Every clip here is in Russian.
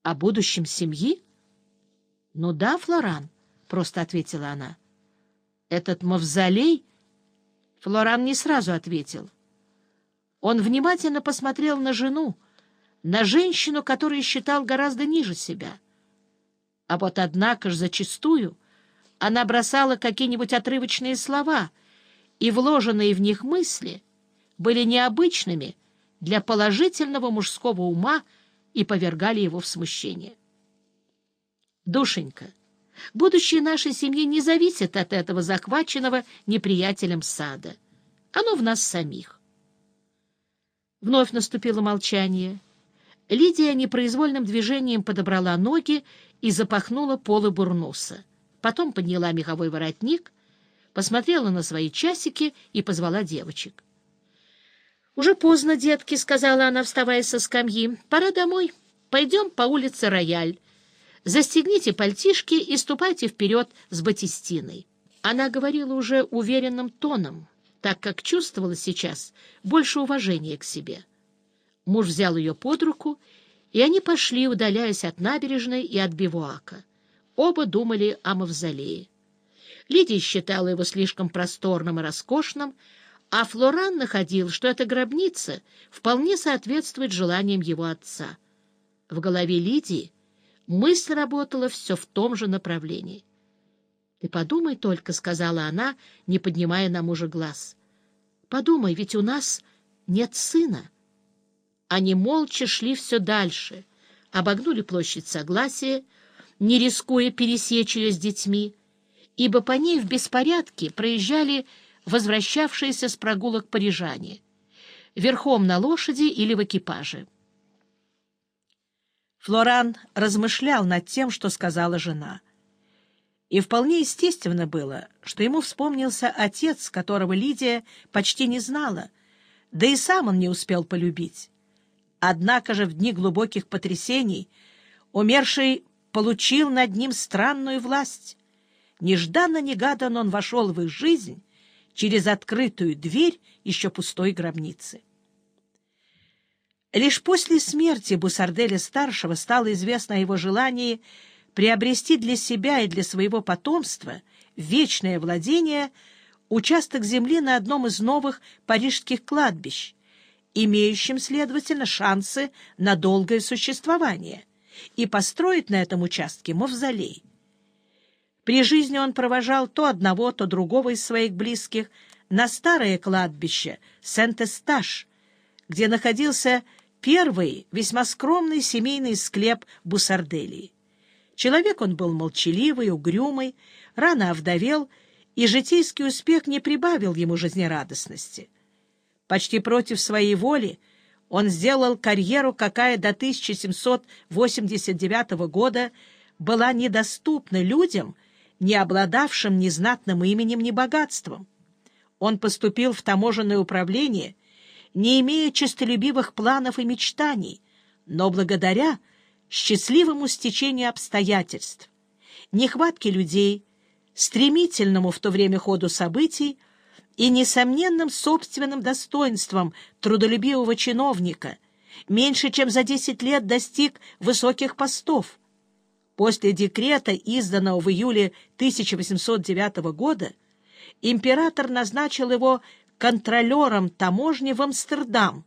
— О будущем семьи? — Ну да, Флоран, — просто ответила она. — Этот мавзолей... Флоран не сразу ответил. Он внимательно посмотрел на жену, на женщину, которую считал гораздо ниже себя. А вот однако ж зачастую она бросала какие-нибудь отрывочные слова, и вложенные в них мысли были необычными для положительного мужского ума и повергали его в смущение. «Душенька, будущее нашей семьи не зависит от этого захваченного неприятелем сада. Оно в нас самих». Вновь наступило молчание. Лидия непроизвольным движением подобрала ноги и запахнула полы бурнуса. Потом подняла меховой воротник, посмотрела на свои часики и позвала девочек. — Уже поздно, детки, — сказала она, вставая со скамьи. — Пора домой. Пойдем по улице Рояль. Застегните пальтишки и ступайте вперед с Батистиной. Она говорила уже уверенным тоном, так как чувствовала сейчас больше уважения к себе. Муж взял ее под руку, и они пошли, удаляясь от набережной и от бивуака. Оба думали о мавзолее. Лидия считала его слишком просторным и роскошным, а Флоран находил, что эта гробница вполне соответствует желаниям его отца. В голове Лидии мысль работала все в том же направлении. — Ты подумай только, — сказала она, не поднимая на мужа глаз. — Подумай, ведь у нас нет сына. Они молча шли все дальше, обогнули площадь Согласия, не рискуя пересечь ее с детьми, ибо по ней в беспорядке проезжали возвращавшиеся с прогулок парижане, верхом на лошади или в экипаже. Флоран размышлял над тем, что сказала жена. И вполне естественно было, что ему вспомнился отец, которого Лидия почти не знала, да и сам он не успел полюбить. Однако же в дни глубоких потрясений умерший получил над ним странную власть. Нежданно-негаданно он вошел в их жизнь через открытую дверь еще пустой гробницы. Лишь после смерти Бусарделя-старшего стало известно о его желании приобрести для себя и для своего потомства вечное владение участок земли на одном из новых парижских кладбищ, имеющим, следовательно, шансы на долгое существование и построить на этом участке мавзолей. При жизни он провожал то одного, то другого из своих близких на старое кладбище Сент-Эсташ, где находился первый весьма скромный семейный склеп Бусарделии. Человек он был молчаливый, угрюмый, рано овдовел, и житейский успех не прибавил ему жизнерадостности. Почти против своей воли он сделал карьеру, какая до 1789 года была недоступна людям, не обладавшим ни знатным именем, ни богатством. Он поступил в таможенное управление, не имея честолюбивых планов и мечтаний, но благодаря счастливому стечению обстоятельств, нехватке людей, стремительному в то время ходу событий, и несомненным собственным достоинством трудолюбивого чиновника, меньше чем за десять лет достиг высоких постов. После декрета, изданного в июле 1809 года, император назначил его контролером таможни в Амстердам,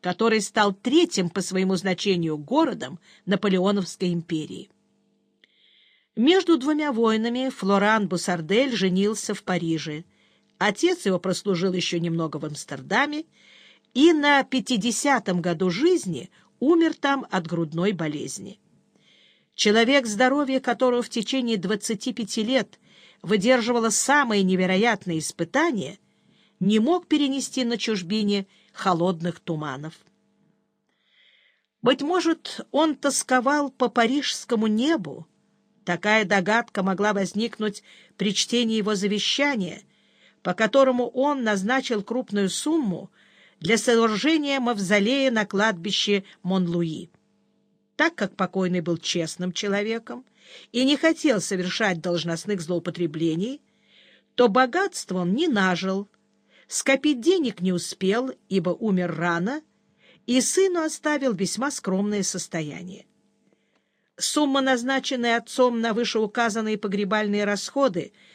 который стал третьим по своему значению городом Наполеоновской империи. Между двумя войнами Флоран Бусардель женился в Париже, Отец его прослужил еще немного в Амстердаме и на 50-м году жизни умер там от грудной болезни. Человек, здоровье которого в течение 25 лет выдерживало самые невероятные испытания, не мог перенести на чужбине холодных туманов. Быть может, он тосковал по парижскому небу. Такая догадка могла возникнуть при чтении его завещания — по которому он назначил крупную сумму для сооружения мавзолея на кладбище Монлуи. Так как покойный был честным человеком и не хотел совершать должностных злоупотреблений, то богатство он не нажил, скопить денег не успел, ибо умер рано, и сыну оставил весьма скромное состояние. Сумма, назначенная отцом на вышеуказанные погребальные расходы,